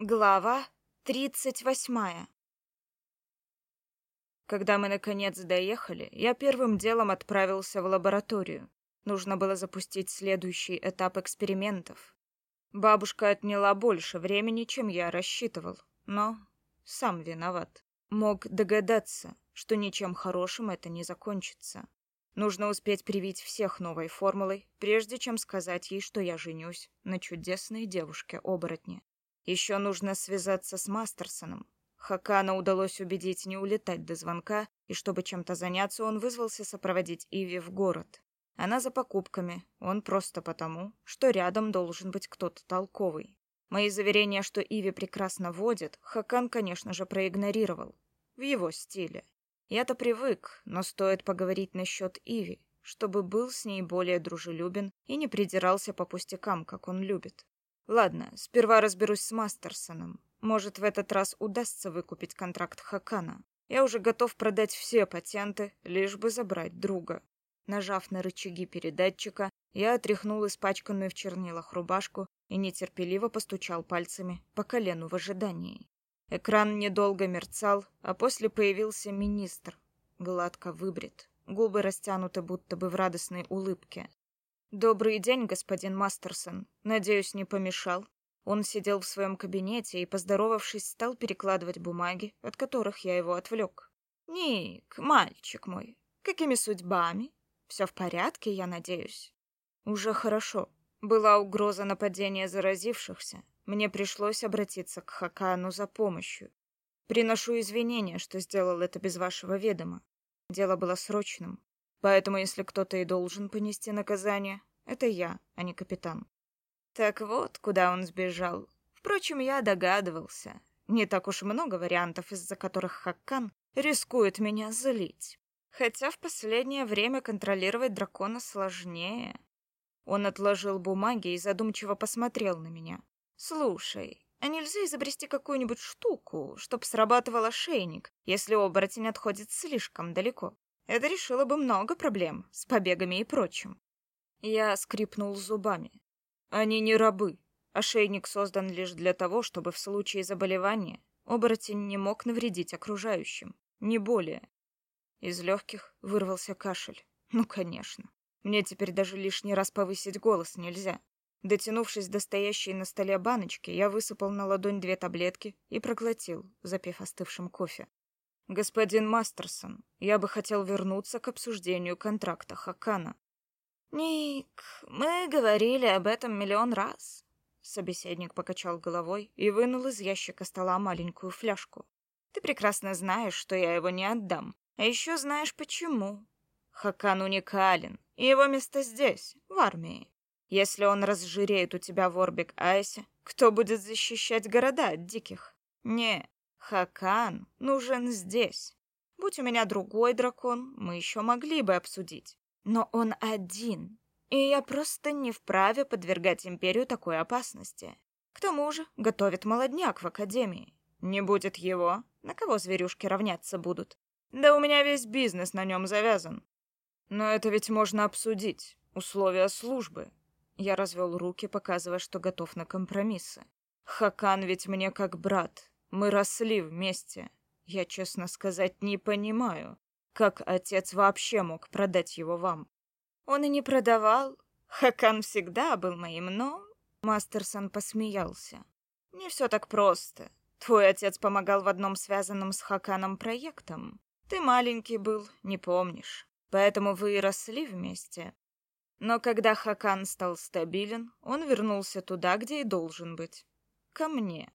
Глава тридцать восьмая. Когда мы наконец доехали, я первым делом отправился в лабораторию. Нужно было запустить следующий этап экспериментов. Бабушка отняла больше времени, чем я рассчитывал, но сам виноват. Мог догадаться, что ничем хорошим это не закончится. Нужно успеть привить всех новой формулой, прежде чем сказать ей, что я женюсь на чудесной девушке-оборотне. Еще нужно связаться с Мастерсоном. Хакана удалось убедить не улетать до звонка, и чтобы чем-то заняться, он вызвался сопроводить Иви в город. Она за покупками, он просто потому, что рядом должен быть кто-то толковый. Мои заверения, что Иви прекрасно водит, Хакан, конечно же, проигнорировал. В его стиле. Я-то привык, но стоит поговорить насчет Иви, чтобы был с ней более дружелюбен и не придирался по пустякам, как он любит. Ладно, сперва разберусь с Мастерсоном. Может, в этот раз удастся выкупить контракт Хакана. Я уже готов продать все патенты, лишь бы забрать друга. Нажав на рычаги передатчика, я отряхнул испачканную в чернилах рубашку и нетерпеливо постучал пальцами по колену в ожидании. Экран недолго мерцал, а после появился министр, гладко выбрит, губы растянуты будто бы в радостной улыбке. «Добрый день, господин Мастерсон. Надеюсь, не помешал?» Он сидел в своем кабинете и, поздоровавшись, стал перекладывать бумаги, от которых я его отвлек. «Ник, мальчик мой, какими судьбами? Все в порядке, я надеюсь?» «Уже хорошо. Была угроза нападения заразившихся. Мне пришлось обратиться к Хакану за помощью. Приношу извинения, что сделал это без вашего ведома. Дело было срочным. Поэтому, если кто-то и должен понести наказание, это я, а не капитан. Так вот, куда он сбежал. Впрочем, я догадывался. Не так уж много вариантов, из-за которых Хаккан рискует меня злить. Хотя в последнее время контролировать дракона сложнее. Он отложил бумаги и задумчиво посмотрел на меня. «Слушай, а нельзя изобрести какую-нибудь штуку, чтоб срабатывал ошейник, если оборотень отходит слишком далеко? Это решило бы много проблем с побегами и прочим». Я скрипнул зубами. «Они не рабы. Ошейник создан лишь для того, чтобы в случае заболевания оборотень не мог навредить окружающим, не более». Из легких вырвался кашель. «Ну, конечно. Мне теперь даже лишний раз повысить голос нельзя. Дотянувшись до стоящей на столе баночки, я высыпал на ладонь две таблетки и проглотил, запив остывшим кофе. «Господин Мастерсон, я бы хотел вернуться к обсуждению контракта Хакана». «Ник, мы говорили об этом миллион раз». Собеседник покачал головой и вынул из ящика стола маленькую фляжку. «Ты прекрасно знаешь, что я его не отдам. А еще знаешь, почему. Хакан уникален, и его место здесь, в армии. Если он разжиреет у тебя в Орбик-Айсе, кто будет защищать города от диких? Не, Хакан нужен здесь. Будь у меня другой дракон, мы еще могли бы обсудить. Но он один, и я просто не вправе подвергать империю такой опасности. К тому же готовит молодняк в академии. Не будет его, на кого зверюшки равняться будут? Да у меня весь бизнес на нем завязан. Но это ведь можно обсудить. Условия службы. Я развел руки, показывая, что готов на компромиссы. Хакан ведь мне как брат. Мы росли вместе. Я, честно сказать, не понимаю, как отец вообще мог продать его вам. Он и не продавал. Хакан всегда был моим, но... Мастерсон посмеялся. Не все так просто. Твой отец помогал в одном связанном с Хаканом проектом. Ты маленький был, не помнишь. Поэтому вы и росли вместе. Но когда Хакан стал стабилен, он вернулся туда, где и должен быть. Ко мне.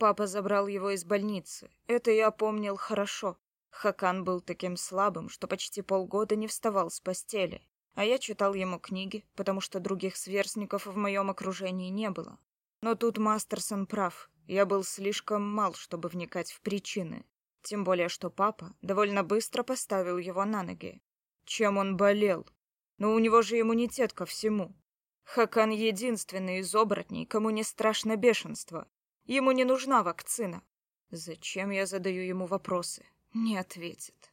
Папа забрал его из больницы. Это я помнил хорошо. Хакан был таким слабым, что почти полгода не вставал с постели. А я читал ему книги, потому что других сверстников в моем окружении не было. Но тут Мастерсон прав. Я был слишком мал, чтобы вникать в причины. Тем более, что папа довольно быстро поставил его на ноги. Чем он болел? Но у него же иммунитет ко всему. Хакан единственный из оборотней, кому не страшно бешенство. Ему не нужна вакцина. Зачем я задаю ему вопросы? Не ответит.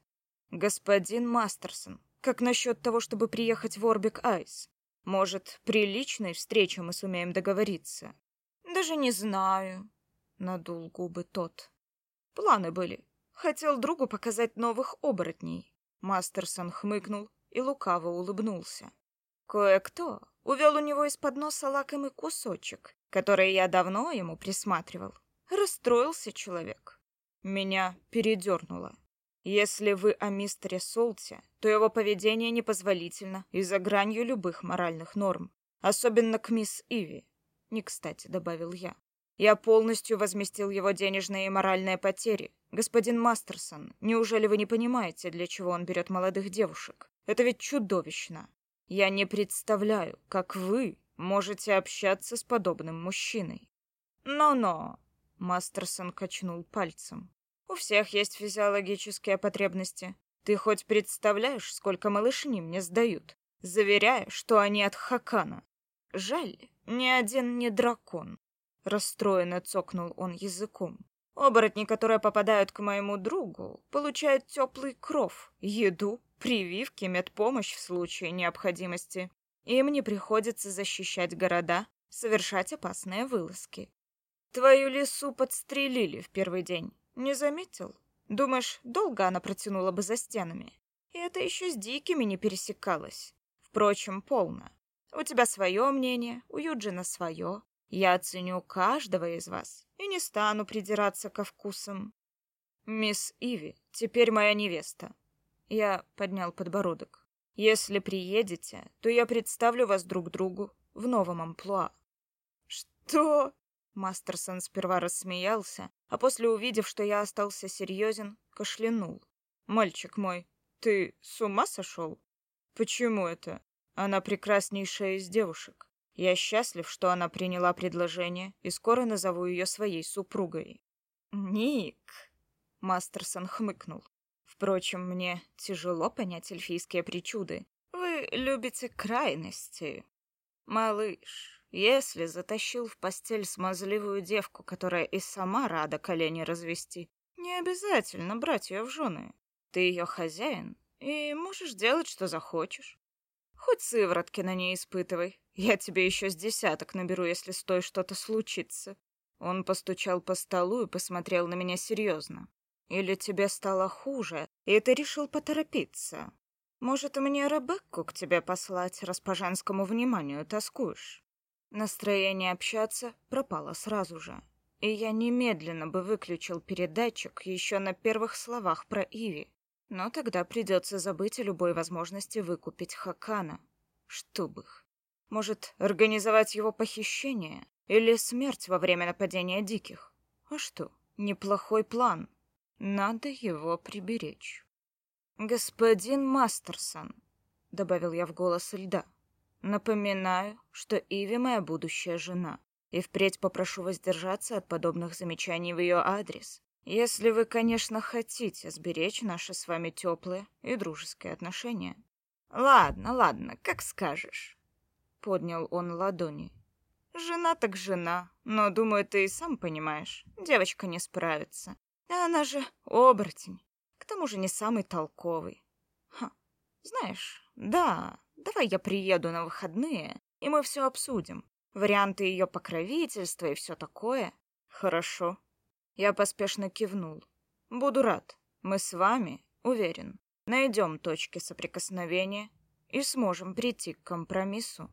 Господин Мастерсон, как насчет того, чтобы приехать в Орбик Айс? Может, при личной встрече мы сумеем договориться? Даже не знаю. надул губы тот. Планы были. Хотел другу показать новых оборотней. Мастерсон хмыкнул и лукаво улыбнулся. Кое-кто увел у него из-под носа лакомый кусочек, который я давно ему присматривал. Расстроился человек. Меня передернуло. Если вы о мистере Солте, то его поведение непозволительно и за гранью любых моральных норм. Особенно к мисс Иви. Не кстати, добавил я. Я полностью возместил его денежные и моральные потери. Господин Мастерсон, неужели вы не понимаете, для чего он берет молодых девушек? Это ведь чудовищно. Я не представляю, как вы можете общаться с подобным мужчиной. Но-но, Мастерсон качнул пальцем. У всех есть физиологические потребности. Ты хоть представляешь, сколько малышни мне сдают, заверяя, что они от Хакана? Жаль, ни один не дракон. Расстроенно цокнул он языком. Оборотни, которые попадают к моему другу, получают теплый кров, еду, прививки, медпомощь в случае необходимости. Им не приходится защищать города, совершать опасные вылазки. Твою лису подстрелили в первый день. Не заметил? Думаешь, долго она протянула бы за стенами? И это еще с дикими не пересекалось. Впрочем, полно. У тебя свое мнение, у Юджина свое. Я оценю каждого из вас и не стану придираться ко вкусам. Мисс Иви, теперь моя невеста. Я поднял подбородок. Если приедете, то я представлю вас друг другу в новом амплуа. Что? Мастерсон сперва рассмеялся, а после, увидев, что я остался серьезен, кашлянул. «Мальчик мой, ты с ума сошел? Почему это? Она прекраснейшая из девушек. Я счастлив, что она приняла предложение, и скоро назову ее своей супругой». «Ник!» — Мастерсон хмыкнул. «Впрочем, мне тяжело понять эльфийские причуды. Вы любите крайности. Малыш, если затащил в постель смазливую девку, которая и сама рада колени развести, не обязательно брать ее в жены. Ты ее хозяин и можешь делать, что захочешь. Хоть сыворотки на ней испытывай. Я тебе еще с десяток наберу, если с той что-то случится. Он постучал по столу и посмотрел на меня серьезно. Или тебе стало хуже, и ты решил поторопиться? Может, мне Ребекку к тебе послать, раз по женскому вниманию тоскуешь? Настроение общаться пропало сразу же, и я немедленно бы выключил передатчик еще на первых словах про Иви. Но тогда придется забыть о любой возможности выкупить Хакана. Чтоб их. Может, организовать его похищение или смерть во время нападения диких? А что, неплохой план. Надо его приберечь. «Господин Мастерсон», — добавил я в голос льда, — Напоминаю, что Иви моя будущая жена, и впредь попрошу воздержаться от подобных замечаний в ее адрес. Если вы, конечно, хотите сберечь наши с вами теплые и дружеские отношения. Ладно, ладно, как скажешь. Поднял он ладони. Жена так жена, но, думаю, ты и сам понимаешь, девочка не справится. А она же оборотень, к тому же не самый толковый. Ха, знаешь, да, Давай я приеду на выходные, и мы все обсудим. Варианты ее покровительства и все такое. Хорошо. Я поспешно кивнул. Буду рад. Мы с вами, уверен, найдем точки соприкосновения и сможем прийти к компромиссу.